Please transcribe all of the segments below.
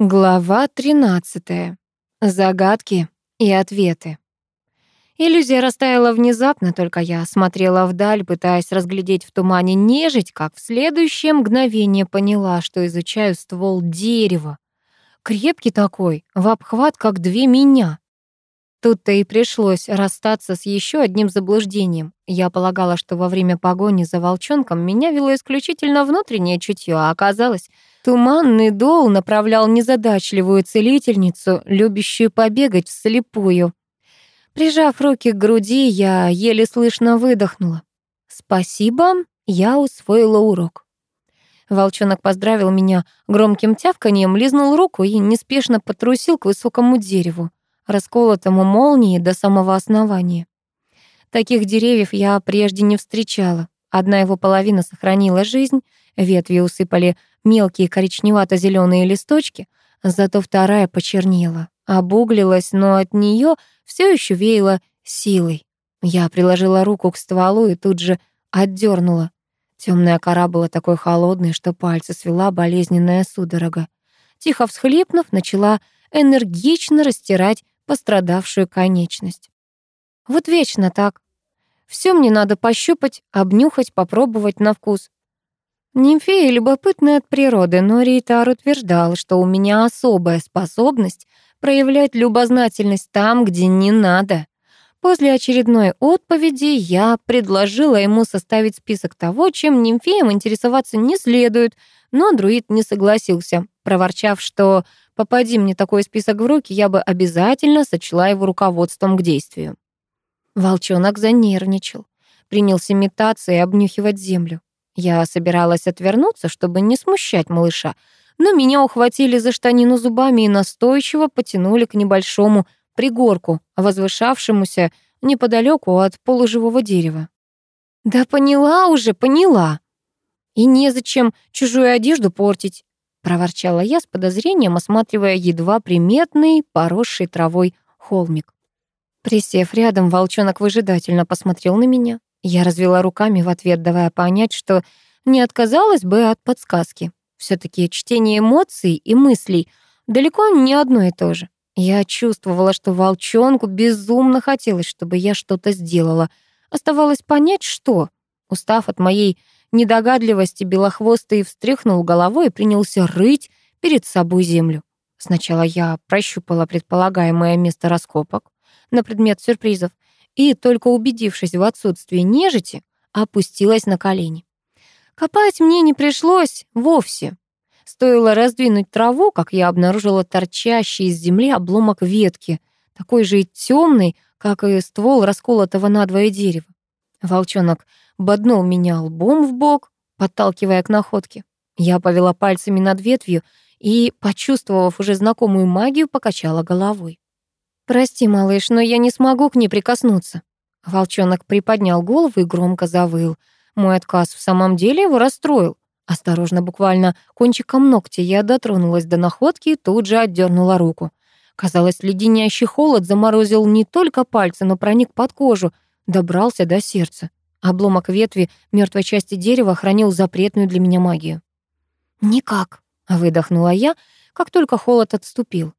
Глава 13. Загадки и ответы. Иллюзия растаяла внезапно, только я смотрела вдаль, пытаясь разглядеть в тумане нежить, как в следующее мгновение поняла, что изучаю ствол дерева. Крепкий такой, в обхват, как две меня. Тут-то и пришлось расстаться с еще одним заблуждением. Я полагала, что во время погони за волчонком меня вело исключительно внутреннее чутье, а оказалось, туманный дол направлял незадачливую целительницу, любящую побегать вслепую. Прижав руки к груди, я еле слышно выдохнула. «Спасибо, я усвоила урок». Волчонок поздравил меня громким тявканьем, лизнул руку и неспешно потрусил к высокому дереву расколотому молнией до самого основания. Таких деревьев я прежде не встречала. Одна его половина сохранила жизнь, ветви усыпали мелкие коричневато зеленые листочки, зато вторая почернела, обуглилась, но от нее все еще веяло силой. Я приложила руку к стволу и тут же отдернула. Темная кора была такой холодной, что пальцы свела болезненная судорога. Тихо всхлипнув, начала энергично растирать пострадавшую конечность. Вот вечно так. Все мне надо пощупать, обнюхать, попробовать на вкус. Нимфея любопытная от природы, но Рейтар утверждал, что у меня особая способность проявлять любознательность там, где не надо. После очередной отповеди я предложила ему составить список того, чем нимфеям интересоваться не следует, но друид не согласился, проворчав, что Попади мне такой список в руки, я бы обязательно сочла его руководством к действию. Волчонок занервничал, принялся метаться и обнюхивать землю. Я собиралась отвернуться, чтобы не смущать малыша, но меня ухватили за штанину зубами и настойчиво потянули к небольшому пригорку, возвышавшемуся неподалеку от полуживого дерева. «Да поняла уже, поняла. И незачем чужую одежду портить проворчала я с подозрением, осматривая едва приметный, поросший травой холмик. Присев рядом, волчонок выжидательно посмотрел на меня. Я развела руками в ответ, давая понять, что не отказалась бы от подсказки. все таки чтение эмоций и мыслей далеко не одно и то же. Я чувствовала, что волчонку безумно хотелось, чтобы я что-то сделала. Оставалось понять, что. Устав от моей недогадливости белохвостый встряхнул головой и принялся рыть перед собой землю. Сначала я прощупала предполагаемое место раскопок на предмет сюрпризов и, только убедившись в отсутствии нежити, опустилась на колени. Копать мне не пришлось вовсе. Стоило раздвинуть траву, как я обнаружила торчащий из земли обломок ветки, такой же темный, как и ствол расколотого надвое дерева. Волчонок боднул меня лбом в бок, подталкивая к находке. Я повела пальцами над ветвью и, почувствовав уже знакомую магию, покачала головой. «Прости, малыш, но я не смогу к ней прикоснуться». Волчонок приподнял голову и громко завыл. Мой отказ в самом деле его расстроил. Осторожно, буквально кончиком ногтя я дотронулась до находки и тут же отдернула руку. Казалось, леденящий холод заморозил не только пальцы, но проник под кожу, добрался до сердца. Обломок ветви мертвой части дерева хранил запретную для меня магию. «Никак», — выдохнула я, как только холод отступил.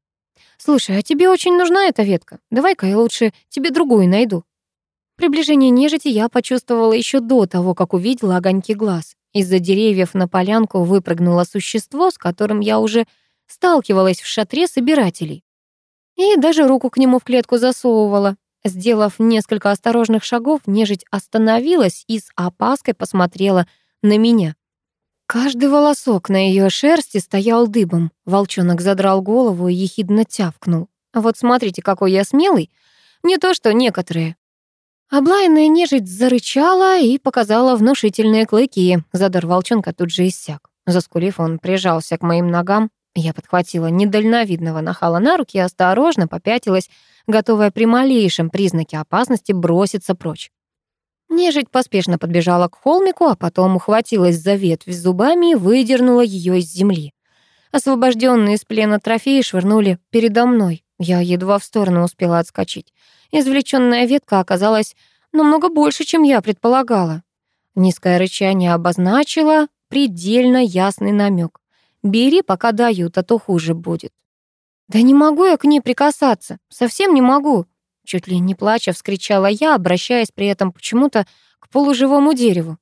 «Слушай, а тебе очень нужна эта ветка? Давай-ка я лучше тебе другую найду». Приближение нежити я почувствовала еще до того, как увидела огоньки глаз. Из-за деревьев на полянку выпрыгнуло существо, с которым я уже сталкивалась в шатре собирателей. И даже руку к нему в клетку засовывала. Сделав несколько осторожных шагов, нежить остановилась и с опаской посмотрела на меня. Каждый волосок на ее шерсти стоял дыбом. Волчонок задрал голову и ехидно тявкнул. «Вот смотрите, какой я смелый. Не то что некоторые». Облаянная нежить зарычала и показала внушительные клыки. Задар волчонка тут же иссяк. Заскулив, он прижался к моим ногам. Я подхватила недальновидного нахала на руки и осторожно попятилась готовая при малейшем признаке опасности броситься прочь. Нежить поспешно подбежала к холмику, а потом ухватилась за ветвь зубами и выдернула ее из земли. Освобожденные из плена трофеи швырнули передо мной. Я едва в сторону успела отскочить. Извлеченная ветка оказалась намного больше, чем я предполагала. Низкое рычание обозначило предельно ясный намек. Бери, пока дают, а то хуже будет. Да не могу я к ней прикасаться, совсем не могу. Чуть ли не плача вскричала я, обращаясь при этом почему-то к полуживому дереву.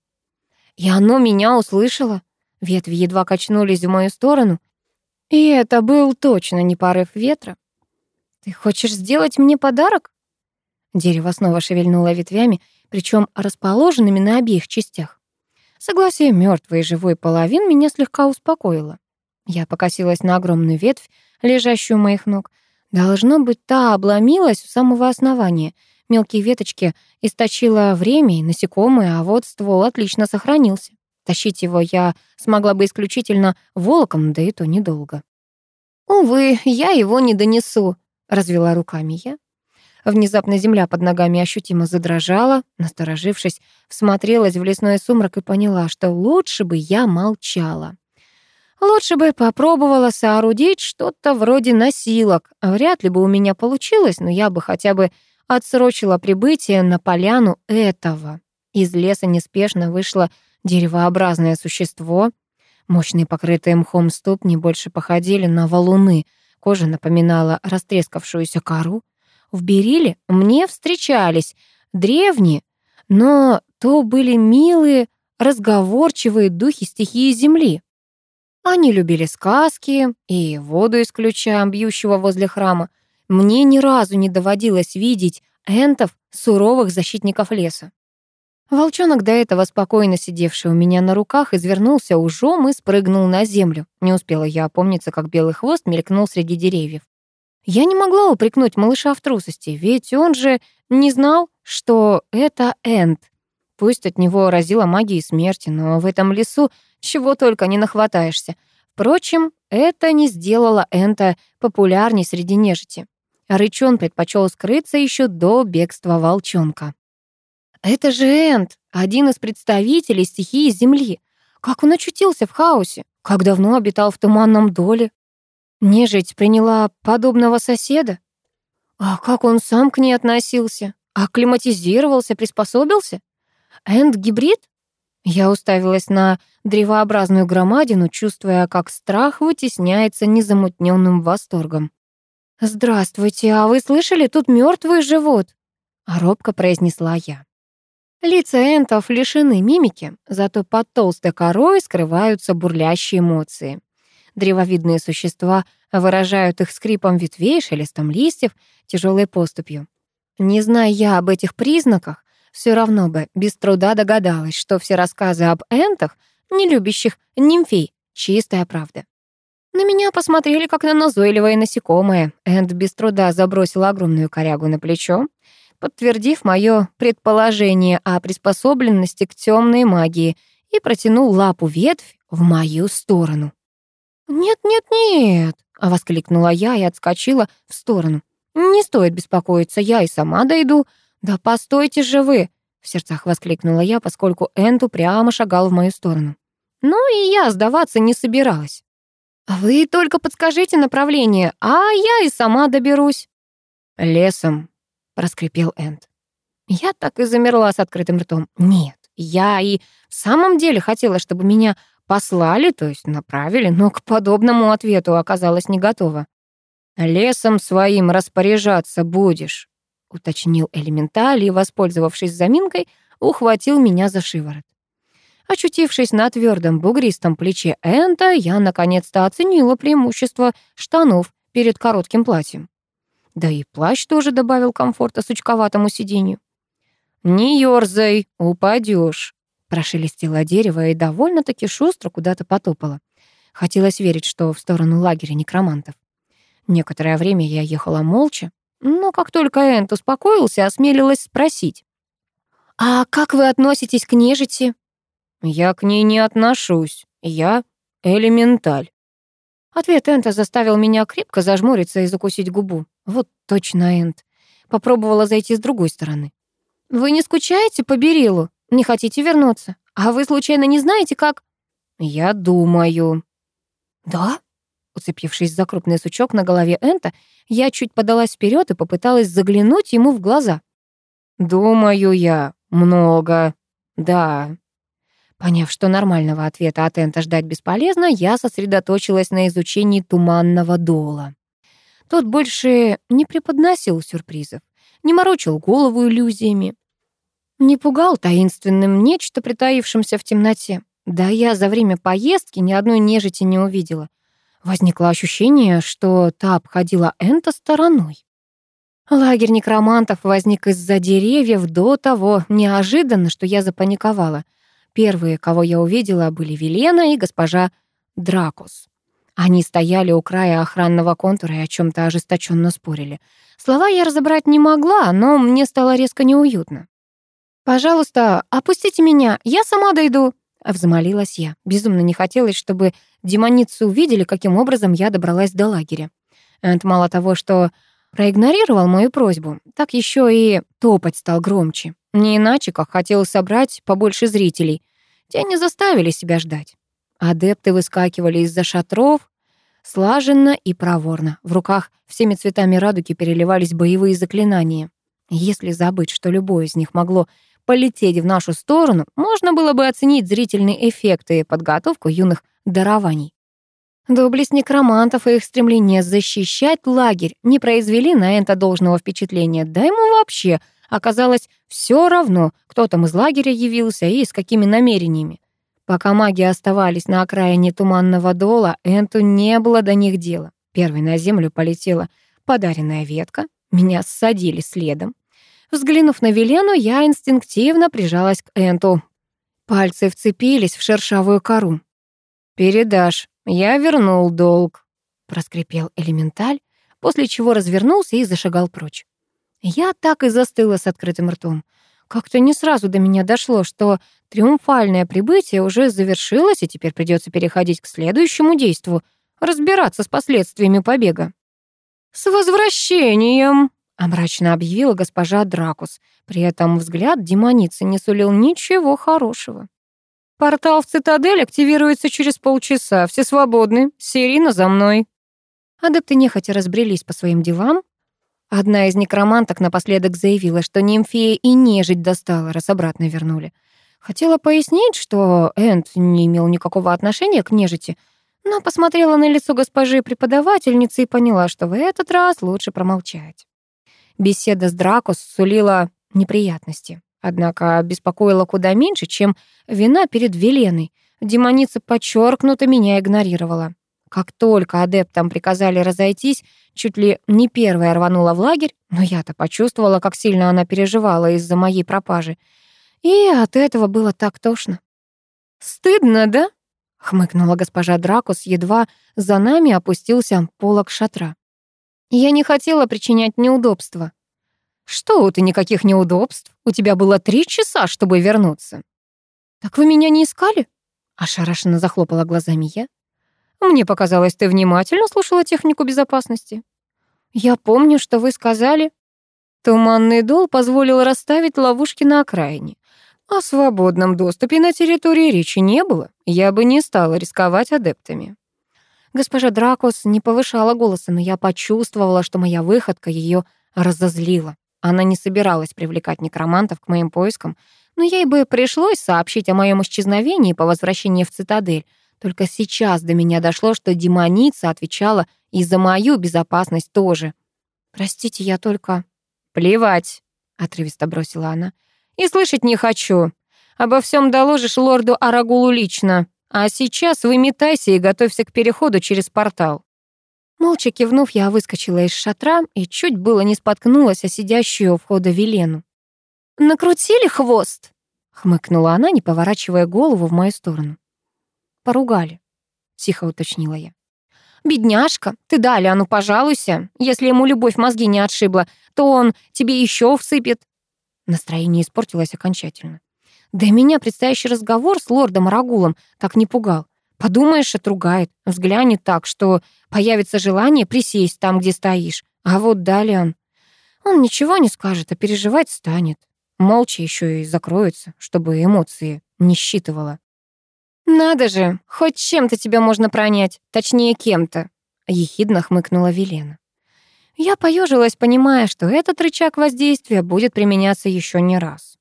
И оно меня услышало. Ветви едва качнулись в мою сторону. И это был точно не порыв ветра. «Ты хочешь сделать мне подарок?» Дерево снова шевельнуло ветвями, причем расположенными на обеих частях. Согласие мертвой и живой половин меня слегка успокоило. Я покосилась на огромную ветвь, лежащую у моих ног. Должно быть, та обломилась у самого основания. Мелкие веточки источило время и насекомые, а вот ствол отлично сохранился. Тащить его я смогла бы исключительно волоком, да и то недолго. «Увы, я его не донесу», — развела руками я. Внезапно земля под ногами ощутимо задрожала. Насторожившись, всмотрелась в лесной сумрак и поняла, что лучше бы я молчала. Лучше бы попробовала соорудить что-то вроде носилок. Вряд ли бы у меня получилось, но я бы хотя бы отсрочила прибытие на поляну этого. Из леса неспешно вышло деревообразное существо. Мощные покрытые мхом ступни больше походили на валуны. Кожа напоминала растрескавшуюся кору. В Бериле мне встречались древние, но то были милые, разговорчивые духи стихии Земли. Они любили сказки и воду из ключа, бьющего возле храма. Мне ни разу не доводилось видеть энтов, суровых защитников леса. Волчонок, до этого спокойно сидевший у меня на руках, извернулся ужом и спрыгнул на землю. Не успела я опомниться, как белый хвост мелькнул среди деревьев. Я не могла упрекнуть малыша в трусости, ведь он же не знал, что это Энт. Пусть от него разила магией смерти, но в этом лесу чего только не нахватаешься. Впрочем, это не сделало Энта популярней среди нежити. Рычон предпочел скрыться еще до бегства волчонка. «Это же Энт, один из представителей стихии Земли. Как он очутился в хаосе? Как давно обитал в туманном доле? Нежить приняла подобного соседа? А как он сам к ней относился? Акклиматизировался, приспособился? Энд-гибрид? Я уставилась на древообразную громадину, чувствуя, как страх вытесняется незамутненным восторгом. «Здравствуйте, а вы слышали, тут мертвый живот?» — робко произнесла я. Лица энтов лишены мимики, зато под толстой корой скрываются бурлящие эмоции. Древовидные существа выражают их скрипом ветвей, шелестом листьев, тяжелой поступью. Не зная я об этих признаках, все равно бы без труда догадалась, что все рассказы об энтах, не любящих нимфей, чистая правда. На меня посмотрели, как на назойливое насекомое. Энд без труда забросила огромную корягу на плечо, подтвердив мое предположение о приспособленности к темной магии, и протянул лапу ветвь в мою сторону. «Нет-нет-нет!» — воскликнула я и отскочила в сторону. «Не стоит беспокоиться, я и сама дойду. «Да постойте же вы!» — в сердцах воскликнула я, поскольку Энту прямо шагал в мою сторону. Ну и я сдаваться не собиралась. «Вы только подскажите направление, а я и сама доберусь». «Лесом», — проскрипел Энт. Я так и замерла с открытым ртом. «Нет, я и в самом деле хотела, чтобы меня послали, то есть направили, но к подобному ответу оказалась не готова. «Лесом своим распоряжаться будешь», уточнил элементаль и, воспользовавшись заминкой, ухватил меня за шиворот. Очутившись на твердом бугристом плече Энта, я наконец-то оценила преимущество штанов перед коротким платьем. Да и плащ тоже добавил комфорта сучковатому сиденью. «Не ёрзай, упадёшь», — прошелестело дерево и довольно-таки шустро куда-то потопало. Хотелось верить, что в сторону лагеря некромантов. Некоторое время я ехала молча, но как только Энт успокоился, осмелилась спросить. «А как вы относитесь к нежити?» «Я к ней не отношусь. Я элементаль». Ответ Энта заставил меня крепко зажмуриться и закусить губу. Вот точно Энт. Попробовала зайти с другой стороны. «Вы не скучаете по Берилу? Не хотите вернуться? А вы случайно не знаете, как...» «Я думаю». «Да? Уцепившись за крупный сучок на голове Энта, я чуть подалась вперед и попыталась заглянуть ему в глаза. «Думаю я. Много. Да». Поняв, что нормального ответа от Энта ждать бесполезно, я сосредоточилась на изучении туманного дола. Тот больше не преподносил сюрпризов, не морочил голову иллюзиями, не пугал таинственным нечто, притаившимся в темноте. Да я за время поездки ни одной нежити не увидела. Возникло ощущение, что та обходила Энта стороной. Лагерь некромантов возник из-за деревьев до того неожиданно, что я запаниковала. Первые, кого я увидела, были Велена и госпожа Дракус. Они стояли у края охранного контура и о чем то ожесточенно спорили. Слова я разобрать не могла, но мне стало резко неуютно. «Пожалуйста, опустите меня, я сама дойду», — взмолилась я. Безумно не хотелось, чтобы демоницы увидели, каким образом я добралась до лагеря. Энд мало того, что проигнорировал мою просьбу, так еще и топать стал громче. Не иначе, как хотел собрать побольше зрителей. Те не заставили себя ждать. Адепты выскакивали из-за шатров, слаженно и проворно. В руках всеми цветами радуги переливались боевые заклинания. Если забыть, что любое из них могло полететь в нашу сторону, можно было бы оценить зрительные эффекты и подготовку юных дарований. Доблесть некромантов и их стремление защищать лагерь не произвели на Энта должного впечатления, да ему вообще оказалось все равно, кто там из лагеря явился и с какими намерениями. Пока маги оставались на окраине туманного дола, Энту не было до них дела. Первой на землю полетела подаренная ветка, меня ссадили следом. Взглянув на Велену, я инстинктивно прижалась к Энту. Пальцы вцепились в шершавую кору. «Передашь», «Я вернул долг», — проскрипел элементаль, после чего развернулся и зашагал прочь. Я так и застыла с открытым ртом. Как-то не сразу до меня дошло, что триумфальное прибытие уже завершилось, и теперь придется переходить к следующему действу — разбираться с последствиями побега. «С возвращением!» — мрачно объявила госпожа Дракус. При этом взгляд демоницы не сулил ничего хорошего. Портал в цитадель активируется через полчаса. Все свободны. Сирина за мной. Адепты нехотя разбрелись по своим делам. Одна из некроманток напоследок заявила, что нимфея и нежить достала, раз обратно вернули. Хотела пояснить, что Энд не имел никакого отношения к нежити, но посмотрела на лицо госпожи преподавательницы и поняла, что в этот раз лучше промолчать. Беседа с Дракос сулила неприятности. Однако беспокоило куда меньше, чем вина перед Веленой. Демоница подчеркнуто меня игнорировала. Как только адептам приказали разойтись, чуть ли не первая рванула в лагерь, но я-то почувствовала, как сильно она переживала из-за моей пропажи. И от этого было так тошно. «Стыдно, да?» — хмыкнула госпожа Дракус, едва за нами опустился полок шатра. Я не хотела причинять неудобства. «Что ты, никаких неудобств? У тебя было три часа, чтобы вернуться». «Так вы меня не искали?» Ошарашенно захлопала глазами я. «Мне показалось, ты внимательно слушала технику безопасности». «Я помню, что вы сказали...» Туманный дол позволил расставить ловушки на окраине. О свободном доступе на территории речи не было. Я бы не стала рисковать адептами. Госпожа Дракос не повышала голоса, но я почувствовала, что моя выходка ее разозлила. Она не собиралась привлекать некромантов к моим поискам, но ей бы пришлось сообщить о моем исчезновении по возвращении в цитадель. Только сейчас до меня дошло, что демоница отвечала и за мою безопасность тоже. «Простите, я только...» «Плевать», — отрывисто бросила она. «И слышать не хочу. Обо всем доложишь лорду Арагулу лично. А сейчас выметайся и готовься к переходу через портал». Молча кивнув, я выскочила из шатра и чуть было не споткнулась о сидящую у входа Велену. «Накрутили хвост?» — хмыкнула она, не поворачивая голову в мою сторону. «Поругали», — тихо уточнила я. «Бедняжка, ты Далиану пожалуйся. Если ему любовь мозги не отшибла, то он тебе еще всыпет». Настроение испортилось окончательно. Да и меня предстоящий разговор с лордом Рагулом так не пугал. Подумаешь, отругает, взглянет так, что появится желание присесть там, где стоишь. А вот Далиан... Он ничего не скажет, а переживать станет. Молча еще и закроется, чтобы эмоции не считывала. «Надо же, хоть чем-то тебя можно пронять, точнее, кем-то», — ехидно хмыкнула Велена. Я поежилась, понимая, что этот рычаг воздействия будет применяться еще не раз.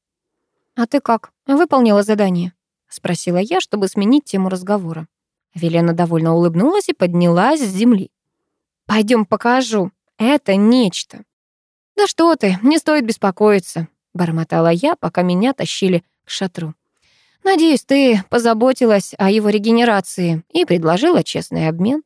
«А ты как, выполнила задание?» — спросила я, чтобы сменить тему разговора. Велена довольно улыбнулась и поднялась с земли. Пойдем покажу. Это нечто. Да что ты, не стоит беспокоиться, бормотала я, пока меня тащили к шатру. Надеюсь, ты позаботилась о его регенерации и предложила честный обмен.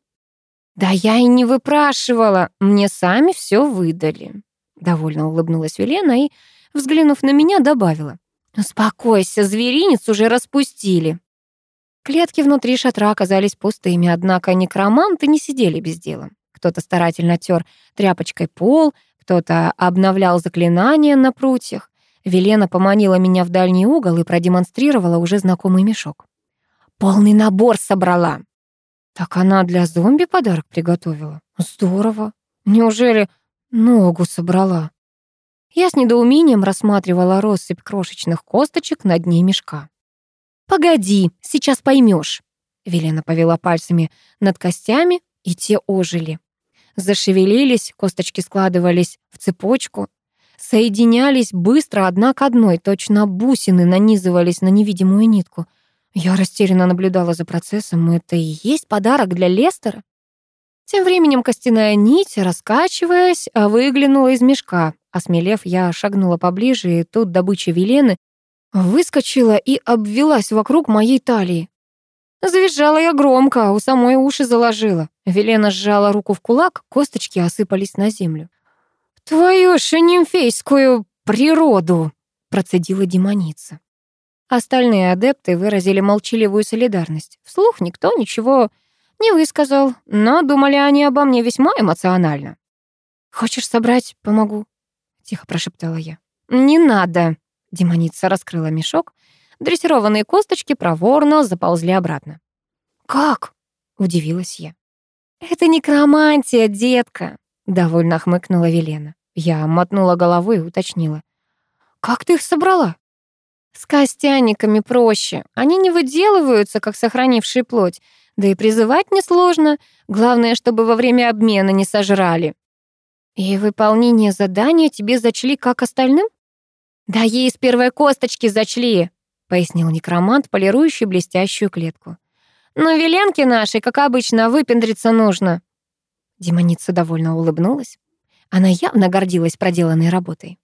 Да я и не выпрашивала, мне сами все выдали. Довольно улыбнулась Велена и, взглянув на меня, добавила. «Успокойся, зверинец уже распустили». Клетки внутри шатра оказались пустыми, однако некроманты не сидели без дела. Кто-то старательно тер тряпочкой пол, кто-то обновлял заклинания на прутьях. Велена поманила меня в дальний угол и продемонстрировала уже знакомый мешок. «Полный набор собрала!» «Так она для зомби подарок приготовила? Здорово! Неужели ногу собрала?» Я с недоумением рассматривала россыпь крошечных косточек на дне мешка. «Погоди, сейчас поймешь. Велена повела пальцами над костями, и те ожили. Зашевелились, косточки складывались в цепочку, соединялись быстро одна к одной, точно бусины нанизывались на невидимую нитку. Я растерянно наблюдала за процессом. Это и есть подарок для Лестера? Тем временем костяная нить, раскачиваясь, выглянула из мешка. Осмелев, я шагнула поближе, и тут добыча Велены выскочила и обвелась вокруг моей талии. Завизжала я громко, у самой уши заложила. Велена сжала руку в кулак, косточки осыпались на землю. «Твою же нимфейскую природу!» процедила демоница. Остальные адепты выразили молчаливую солидарность. Вслух никто ничего не высказал, но думали они обо мне весьма эмоционально. «Хочешь собрать? Помогу», — тихо прошептала я. «Не надо», — демоница раскрыла мешок. Дрессированные косточки проворно заползли обратно. «Как?» — удивилась я. «Это некромантия, детка», — довольно хмыкнула Велена. Я мотнула головой и уточнила. «Как ты их собрала?» «С костяниками проще. Они не выделываются, как сохранившие плоть. Да и призывать несложно. Главное, чтобы во время обмена не сожрали. И выполнение задания тебе зачли как остальным? Да ей с первой косточки зачли, пояснил некромант, полирующий блестящую клетку. Но Веленке нашей, как обычно, выпендриться нужно. Демоница довольно улыбнулась. Она явно гордилась проделанной работой.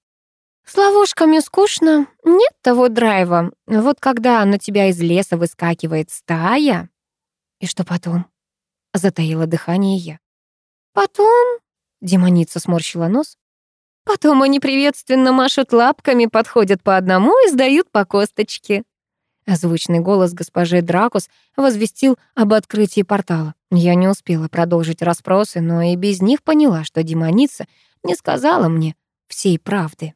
С ловушками скучно, нет того драйва. Вот когда на тебя из леса выскакивает стая, «И что потом?» — затаила дыхание я. «Потом...» — демоница сморщила нос. «Потом они приветственно машут лапками, подходят по одному и сдают по косточке». Озвучный голос госпожи Дракус возвестил об открытии портала. Я не успела продолжить расспросы, но и без них поняла, что демоница не сказала мне всей правды.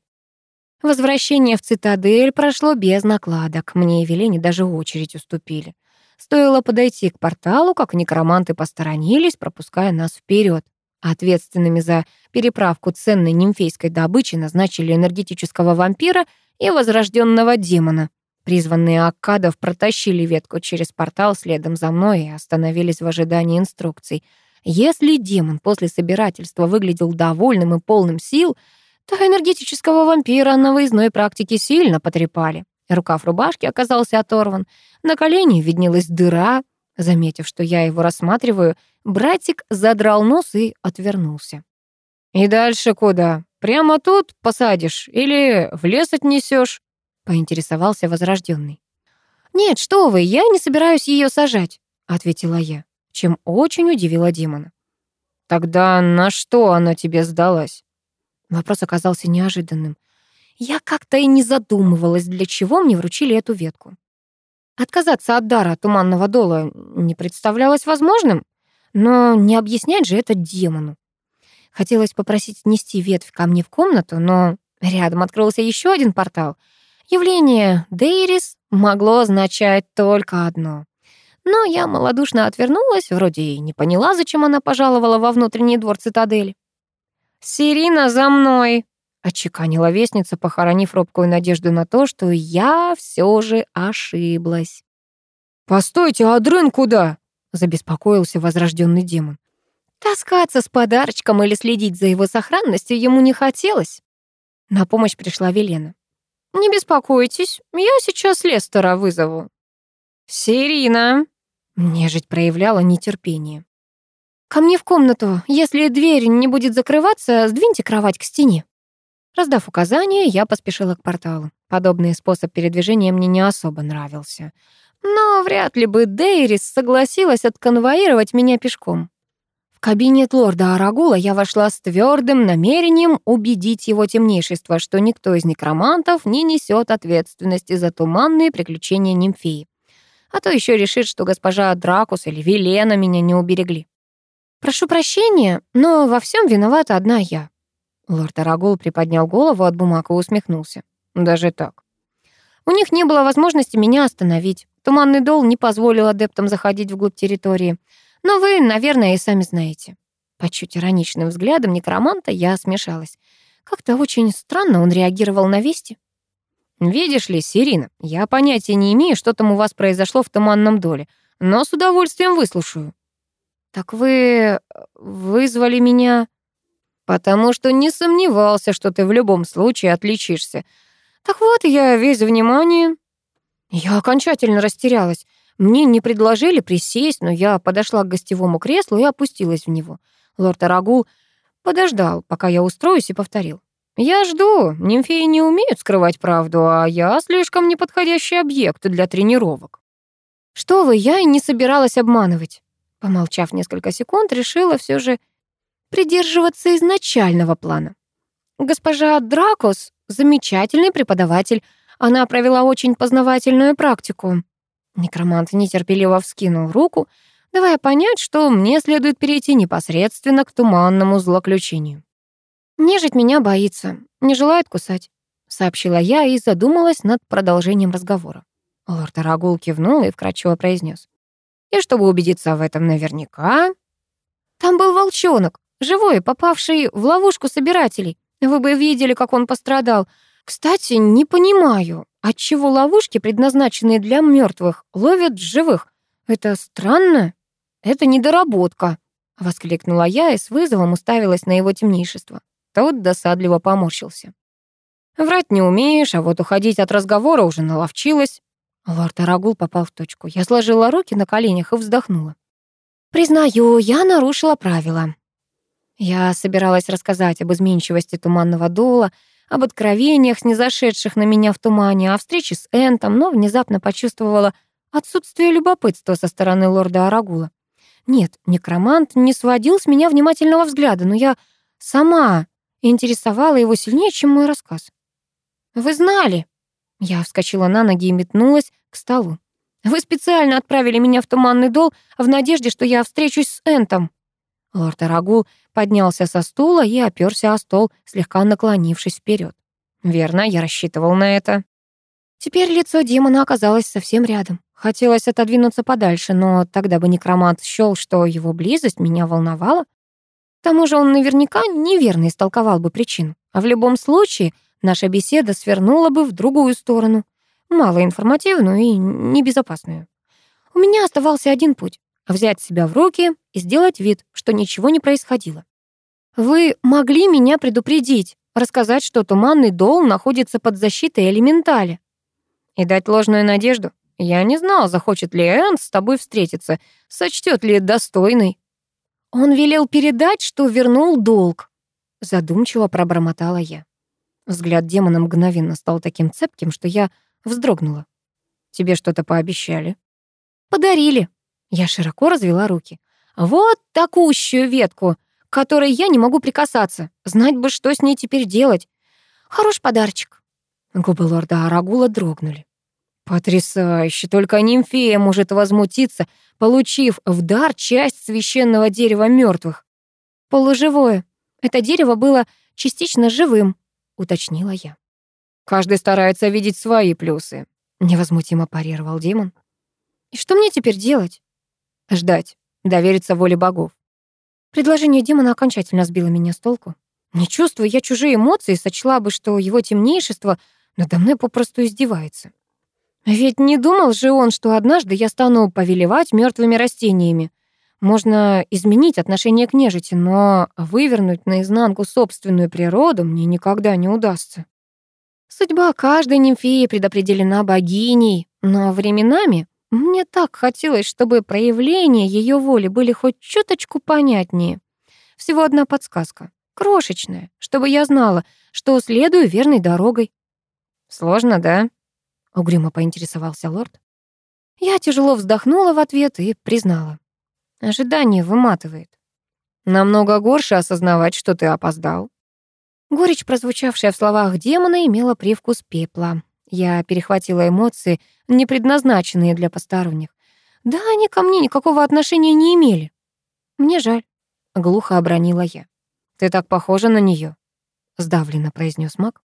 Возвращение в цитадель прошло без накладок. Мне и Велене даже очередь уступили. Стоило подойти к порталу, как некроманты посторонились, пропуская нас вперед. Ответственными за переправку ценной нимфейской добычи назначили энергетического вампира и возрожденного демона. Призванные Аккадов протащили ветку через портал следом за мной и остановились в ожидании инструкций. Если демон после собирательства выглядел довольным и полным сил, то энергетического вампира на выездной практике сильно потрепали. Рукав рубашки оказался оторван, на колене виднелась дыра. Заметив, что я его рассматриваю, братик задрал нос и отвернулся. «И дальше куда? Прямо тут посадишь или в лес отнесешь? поинтересовался возрожденный. «Нет, что вы, я не собираюсь ее сажать», — ответила я, чем очень удивила демона. «Тогда на что она тебе сдалась?» Вопрос оказался неожиданным. Я как-то и не задумывалась, для чего мне вручили эту ветку. Отказаться от дара туманного дола не представлялось возможным, но не объяснять же это демону. Хотелось попросить нести ветвь ко мне в комнату, но рядом открылся еще один портал. Явление Дейрис могло означать только одно. Но я малодушно отвернулась, вроде и не поняла, зачем она пожаловала во внутренний двор цитадели. «Сирина, за мной!» Отчеканила вестница, похоронив робкую надежду на то, что я все же ошиблась. «Постойте, а куда?» — забеспокоился возрожденный демон. Таскаться с подарочком или следить за его сохранностью ему не хотелось. На помощь пришла Велена. «Не беспокойтесь, я сейчас Лестера вызову». «Сирина!» Нежить проявляла нетерпение. «Ко мне в комнату. Если дверь не будет закрываться, сдвиньте кровать к стене». Раздав указания, я поспешила к порталу. Подобный способ передвижения мне не особо нравился. Но вряд ли бы Дейрис согласилась отконвоировать меня пешком. В кабинет лорда Арагула я вошла с твердым намерением убедить его темнейшество, что никто из некромантов не несет ответственности за туманные приключения нимфеи. А то еще решит, что госпожа Дракус или Велена меня не уберегли. «Прошу прощения, но во всем виновата одна я». Лорд Арагул приподнял голову от бумаг и усмехнулся. «Даже так?» У них не было возможности меня остановить. Туманный дол не позволил адептам заходить вглубь территории. Но вы, наверное, и сами знаете. По чуть ироничным взглядом некроманта я смешалась. Как-то очень странно он реагировал на вести. «Видишь ли, Сирина, я понятия не имею, что там у вас произошло в туманном доле, но с удовольствием выслушаю». «Так вы э, вызвали меня...» «Потому что не сомневался, что ты в любом случае отличишься. Так вот, я весь внимание». Я окончательно растерялась. Мне не предложили присесть, но я подошла к гостевому креслу и опустилась в него. Лорд Арагул подождал, пока я устроюсь, и повторил. «Я жду. Нимфеи не умеют скрывать правду, а я слишком неподходящий объект для тренировок». «Что вы, я и не собиралась обманывать». Помолчав несколько секунд, решила все же придерживаться изначального плана. Госпожа Дракос — замечательный преподаватель. Она провела очень познавательную практику. Некромант нетерпеливо вскинул руку, давая понять, что мне следует перейти непосредственно к туманному злоключению. «Нежить меня боится, не желает кусать», — сообщила я и задумалась над продолжением разговора. Лорд Арагул кивнул и вкратчиво произнес. «И чтобы убедиться в этом наверняка...» «Там был волчонок, живой, попавший в ловушку собирателей. Вы бы видели, как он пострадал. Кстати, не понимаю, отчего ловушки, предназначенные для мертвых, ловят живых. Это странно. Это недоработка, воскликнула я и с вызовом уставилась на его темнейшество. Тот досадливо поморщился. Врать не умеешь, а вот уходить от разговора уже наловчилась. Лорд Арагул попал в точку. Я сложила руки на коленях и вздохнула. Признаю, я нарушила правила. Я собиралась рассказать об изменчивости туманного дула, об откровениях, снизошедших на меня в тумане, о встрече с Энтом, но внезапно почувствовала отсутствие любопытства со стороны лорда Арагула. Нет, некромант не сводил с меня внимательного взгляда, но я сама интересовала его сильнее, чем мой рассказ. «Вы знали?» Я вскочила на ноги и метнулась к столу. «Вы специально отправили меня в туманный дол в надежде, что я встречусь с Энтом». Лорд Арагул поднялся со стула и оперся о стол, слегка наклонившись вперед. Верно, я рассчитывал на это. Теперь лицо демона оказалось совсем рядом. Хотелось отодвинуться подальше, но тогда бы некромант счёл, что его близость меня волновала. К тому же он наверняка неверно истолковал бы причину. А в любом случае наша беседа свернула бы в другую сторону, малоинформативную и небезопасную. У меня оставался один путь взять себя в руки и сделать вид, что ничего не происходило. Вы могли меня предупредить, рассказать, что туманный дол находится под защитой элементали. И дать ложную надежду. Я не знал, захочет ли Энн с тобой встретиться, сочтет ли достойный. Он велел передать, что вернул долг. Задумчиво пробормотала я. Взгляд демона мгновенно стал таким цепким, что я вздрогнула. Тебе что-то пообещали? Подарили, я широко развела руки. «Вот такущую ветку, к которой я не могу прикасаться. Знать бы, что с ней теперь делать. Хорош подарочек». Губы лорда Арагула дрогнули. «Потрясающе! Только нимфея может возмутиться, получив в дар часть священного дерева мертвых. «Полуживое. Это дерево было частично живым», — уточнила я. «Каждый старается видеть свои плюсы», — невозмутимо парировал демон. «И что мне теперь делать?» Ждать, довериться воле богов. Предложение демона окончательно сбило меня с толку. Не чувствуя я чужие эмоции, сочла бы, что его темнейшество надо мной попросту издевается. Ведь не думал же он, что однажды я стану повелевать мертвыми растениями. Можно изменить отношение к нежити, но вывернуть наизнанку собственную природу мне никогда не удастся. Судьба каждой нимфеи предопределена богиней, но временами Мне так хотелось, чтобы проявления ее воли были хоть чуточку понятнее. Всего одна подсказка, крошечная, чтобы я знала, что следую верной дорогой. «Сложно, да?» — угрюмо поинтересовался лорд. Я тяжело вздохнула в ответ и признала. Ожидание выматывает. Намного горше осознавать, что ты опоздал. Горечь, прозвучавшая в словах демона, имела привкус пепла. Я перехватила эмоции, не предназначенные для посторонних. Да, они ко мне никакого отношения не имели. Мне жаль, глухо обронила я. Ты так похожа на нее, сдавленно произнес маг.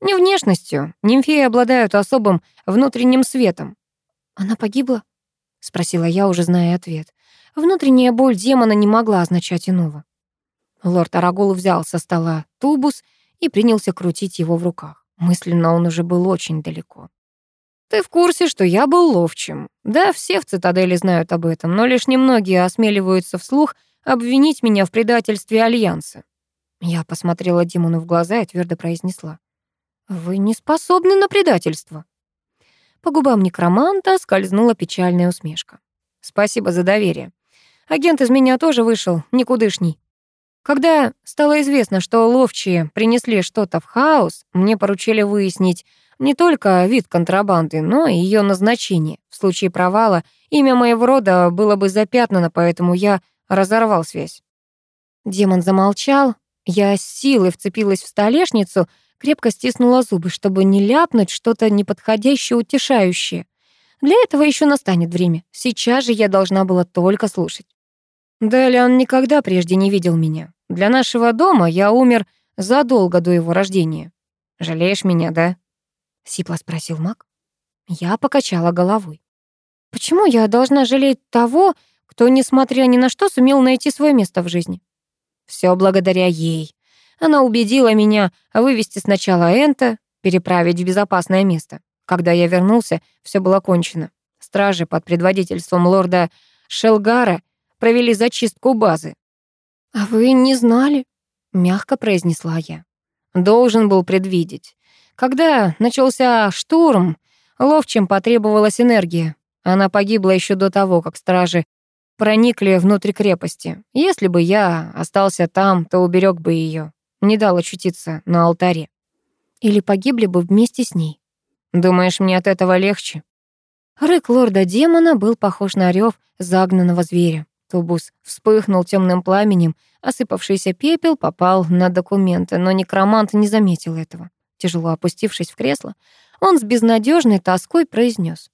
Не внешностью. Нимфеи обладают особым внутренним светом. Она погибла? спросила я, уже зная ответ. Внутренняя боль демона не могла означать иного. Лорд Арагул взял со стола тубус и принялся крутить его в руках. Мысленно он уже был очень далеко. «Ты в курсе, что я был ловчим? Да, все в цитадели знают об этом, но лишь немногие осмеливаются вслух обвинить меня в предательстве Альянса». Я посмотрела демону в глаза и твердо произнесла. «Вы не способны на предательство». По губам некроманта скользнула печальная усмешка. «Спасибо за доверие. Агент из меня тоже вышел никудышний. Когда стало известно, что ловчие принесли что-то в хаос, мне поручили выяснить не только вид контрабанды, но и ее назначение. В случае провала имя моего рода было бы запятнано, поэтому я разорвал связь. Демон замолчал. Я с силой вцепилась в столешницу, крепко стиснула зубы, чтобы не ляпнуть что-то неподходящее, утешающее. Для этого еще настанет время. Сейчас же я должна была только слушать. Дэлиан никогда прежде не видел меня. Для нашего дома я умер задолго до его рождения. Жалеешь меня, да?» — сипло спросил Мак. Я покачала головой. «Почему я должна жалеть того, кто, несмотря ни на что, сумел найти свое место в жизни?» Все благодаря ей. Она убедила меня вывести сначала Энта, переправить в безопасное место. Когда я вернулся, все было кончено. Стражи под предводительством лорда Шелгара провели зачистку базы. «А вы не знали?» — мягко произнесла я. «Должен был предвидеть. Когда начался штурм, ловчим потребовалась энергия. Она погибла еще до того, как стражи проникли внутрь крепости. Если бы я остался там, то уберег бы ее, не дал очутиться на алтаре. Или погибли бы вместе с ней. Думаешь, мне от этого легче?» Рык лорда-демона был похож на рев загнанного зверя. Тубус вспыхнул темным пламенем, осыпавшийся пепел попал на документы, но некромант не заметил этого. Тяжело опустившись в кресло, он с безнадежной тоской произнес: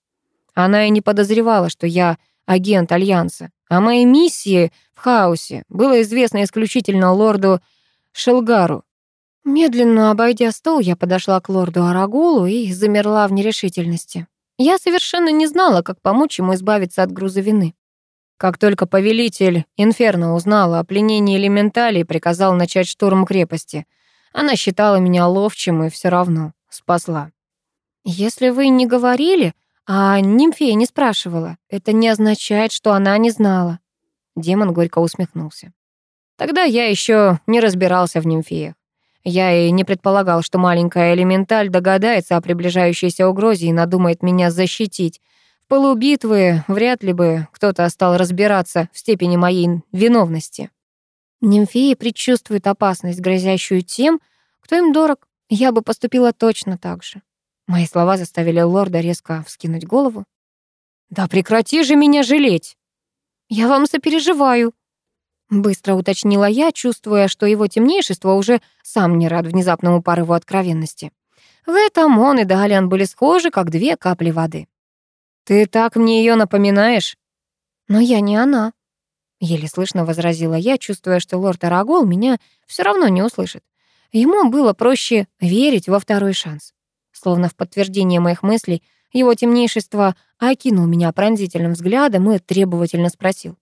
Она и не подозревала, что я агент Альянса. О моей миссии в хаосе было известно исключительно лорду Шелгару. Медленно обойдя стол, я подошла к лорду Арагулу и замерла в нерешительности. Я совершенно не знала, как помочь ему избавиться от груза вины. Как только повелитель Инферно узнала о пленении элементалей, приказал начать штурм крепости. Она считала меня ловчим и все равно спасла. «Если вы не говорили, а нимфея не спрашивала, это не означает, что она не знала». Демон горько усмехнулся. «Тогда я еще не разбирался в нимфеях. Я и не предполагал, что маленькая элементаль догадается о приближающейся угрозе и надумает меня защитить, в пылу битвы вряд ли бы кто-то стал разбираться в степени моей виновности. Нимфеи предчувствуют опасность, грозящую тем, кто им дорог. Я бы поступила точно так же. Мои слова заставили лорда резко вскинуть голову. «Да прекрати же меня жалеть!» «Я вам сопереживаю», — быстро уточнила я, чувствуя, что его темнейшество уже сам не рад внезапному порыву откровенности. В этом он и Далиан были схожи, как две капли воды. «Ты так мне ее напоминаешь?» «Но я не она», — еле слышно возразила я, чувствуя, что лорд Арагол меня все равно не услышит. Ему было проще верить во второй шанс. Словно в подтверждение моих мыслей, его темнейшество окинул меня пронзительным взглядом и требовательно спросил.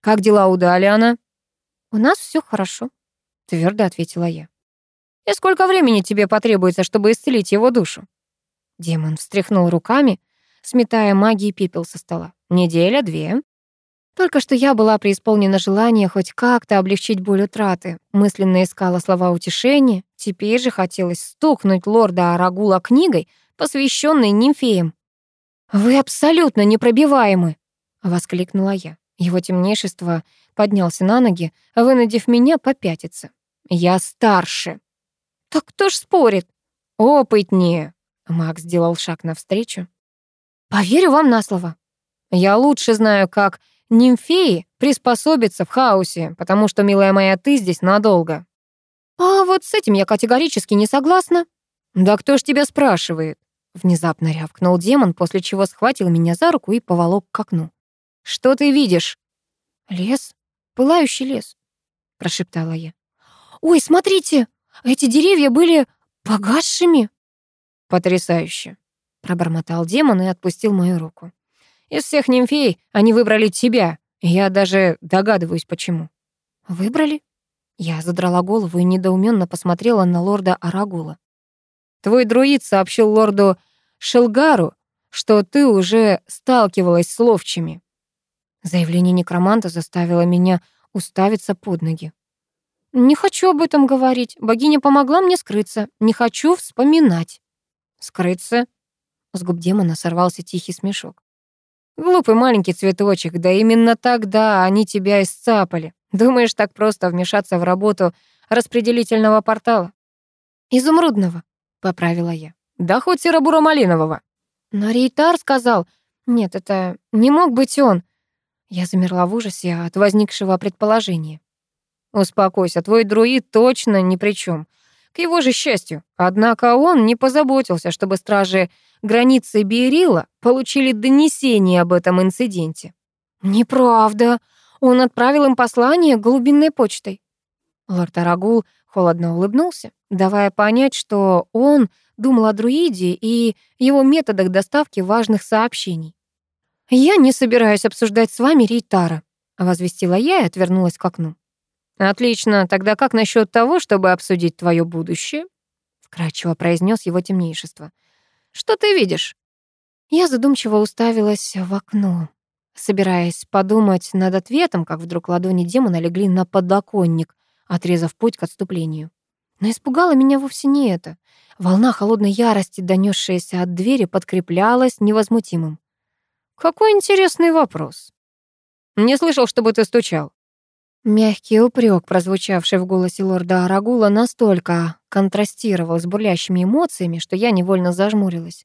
«Как дела у Далиана?» «У нас все хорошо», — твердо ответила я. «И сколько времени тебе потребуется, чтобы исцелить его душу?» Демон встряхнул руками, — сметая магией пепел со стола. Неделя, две. Только что я была преисполнена желания хоть как-то облегчить боль утраты. Мысленно искала слова утешения. Теперь же хотелось стукнуть лорда Арагула книгой, посвященной нимфеям. «Вы абсолютно непробиваемы!» — воскликнула я. Его темнейшество поднялся на ноги, вынудив меня попятиться. «Я старше!» «Так кто ж спорит?» «Опытнее!» — Макс сделал шаг навстречу. «Поверю вам на слово. Я лучше знаю, как нимфеи приспособиться в хаосе, потому что, милая моя, ты здесь надолго». «А вот с этим я категорически не согласна». «Да кто ж тебя спрашивает?» Внезапно рявкнул демон, после чего схватил меня за руку и поволок к окну. «Что ты видишь?» «Лес. Пылающий лес», — прошептала я. «Ой, смотрите, эти деревья были погасшими». «Потрясающе», — пробормотал демон и отпустил мою руку. «Из всех нимфей они выбрали тебя. Я даже догадываюсь, почему». «Выбрали?» Я задрала голову и недоуменно посмотрела на лорда Арагула. «Твой друид сообщил лорду Шелгару, что ты уже сталкивалась с ловчими». Заявление некроманта заставило меня уставиться под ноги. «Не хочу об этом говорить. Богиня помогла мне скрыться. Не хочу вспоминать». «Скрыться?» С губ демона сорвался тихий смешок. «Глупый маленький цветочек, да именно тогда они тебя исцапали. Думаешь, так просто вмешаться в работу распределительного портала?» «Изумрудного», — поправила я. «Да хоть серо-буро-малинового». Но Рейтар сказал... Нет, это не мог быть он. Я замерла в ужасе от возникшего предположения. «Успокойся, твой друид точно ни при чем. К его же счастью. Однако он не позаботился, чтобы стражи границы Берила получили донесение об этом инциденте». «Неправда. Он отправил им послание голубиной почтой». Лорд Арагул холодно улыбнулся, давая понять, что он думал о друиде и его методах доставки важных сообщений. «Я не собираюсь обсуждать с вами Рейтара», — возвестила я и отвернулась к окну. «Отлично, тогда как насчет того, чтобы обсудить твое будущее?» — вкрадчиво произнес его темнейшество. «Что ты видишь?» Я задумчиво уставилась в окно, собираясь подумать над ответом, как вдруг ладони демона легли на подоконник, отрезав путь к отступлению. Но испугало меня вовсе не это. Волна холодной ярости, донесшаяся от двери, подкреплялась невозмутимым. Какой интересный вопрос. Не слышал, чтобы ты стучал. Мягкий упрек, прозвучавший в голосе лорда Арагула, настолько контрастировал с бурлящими эмоциями, что я невольно зажмурилась.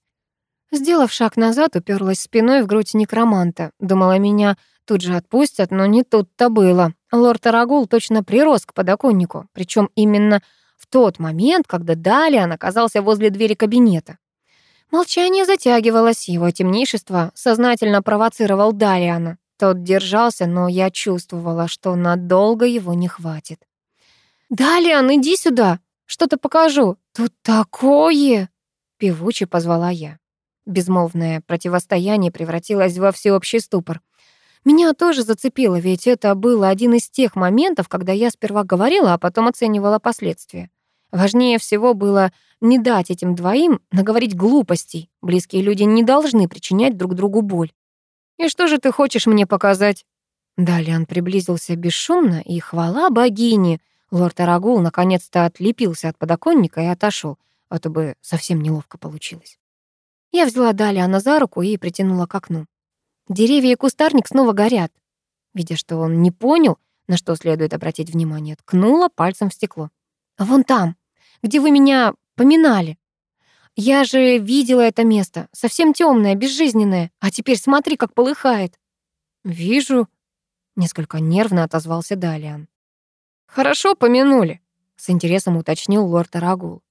Сделав шаг назад, уперлась спиной в грудь некроманта. Думала, меня тут же отпустят, но не тут-то было. Лорд Арагул точно прирос к подоконнику, причем именно в тот момент, когда Далиан оказался возле двери кабинета. Молчание затягивалось, его темнейшество сознательно провоцировал Дариана. Тот держался, но я чувствовала, что надолго его не хватит. «Далиан, иди сюда! Что-то покажу! Тут такое!» Певуче позвала я. Безмолвное противостояние превратилось во всеобщий ступор. Меня тоже зацепило, ведь это был один из тех моментов, когда я сперва говорила, а потом оценивала последствия. Важнее всего было не дать этим двоим наговорить глупостей. Близкие люди не должны причинять друг другу боль. «И что же ты хочешь мне показать?» Далее он приблизился бесшумно, и хвала богине. Лорд Арагул наконец-то отлепился от подоконника и отошел, а то бы совсем неловко получилось. Я взяла Далиана за руку и притянула к окну. Деревья и кустарник снова горят. Видя, что он не понял, на что следует обратить внимание, ткнула пальцем в стекло. «Вон там, где вы меня поминали. Я же видела это место, совсем темное, безжизненное, а теперь смотри, как полыхает». «Вижу», — несколько нервно отозвался Далиан. «Хорошо помянули», — с интересом уточнил лорд Арагул.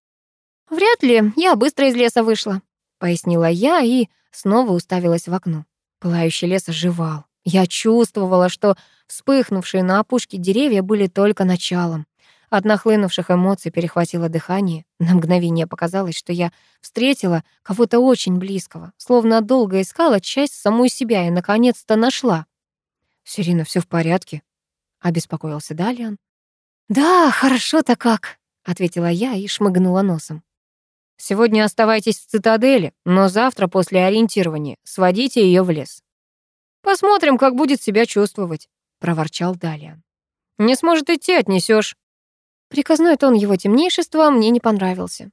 «Вряд ли, я быстро из леса вышла», — пояснила я и снова уставилась в окно. Пылающий лес оживал. Я чувствовала, что вспыхнувшие на опушке деревья были только началом. От нахлынувших эмоций перехватило дыхание. На мгновение показалось, что я встретила кого-то очень близкого, словно долго искала часть самой себя и, наконец-то, нашла. «Сирина, все в порядке?» — обеспокоился Далиан. «Да, хорошо-то как», — ответила я и шмыгнула носом. «Сегодня оставайтесь в цитадели, но завтра после ориентирования сводите ее в лес». «Посмотрим, как будет себя чувствовать», — проворчал Далиан. «Не сможет идти, отнесешь. Приказной тон его темнейшества мне не понравился.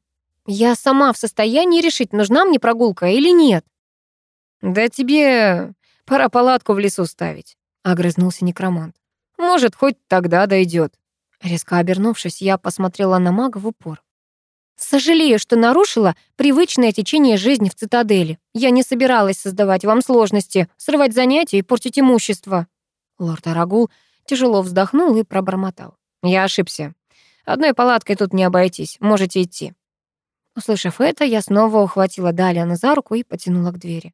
Я сама в состоянии решить, нужна мне прогулка или нет. «Да тебе пора палатку в лесу ставить», — огрызнулся некромант. «Может, хоть тогда дойдет. Резко обернувшись, я посмотрела на мага в упор. «Сожалею, что нарушила привычное течение жизни в цитадели. Я не собиралась создавать вам сложности, срывать занятия и портить имущество». Лорд Арагул тяжело вздохнул и пробормотал. «Я ошибся. Одной палаткой тут не обойтись. Можете идти». Услышав это, я снова ухватила Далиана за руку и потянула к двери.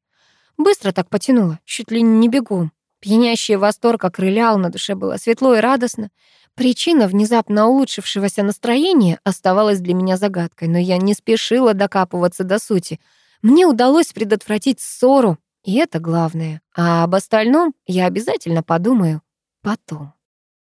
Быстро так потянула, чуть ли не бегом. Пьянящий восторг окрылял, на душе было светло и радостно. Причина внезапно улучшившегося настроения оставалась для меня загадкой, но я не спешила докапываться до сути. Мне удалось предотвратить ссору, и это главное. А об остальном я обязательно подумаю потом.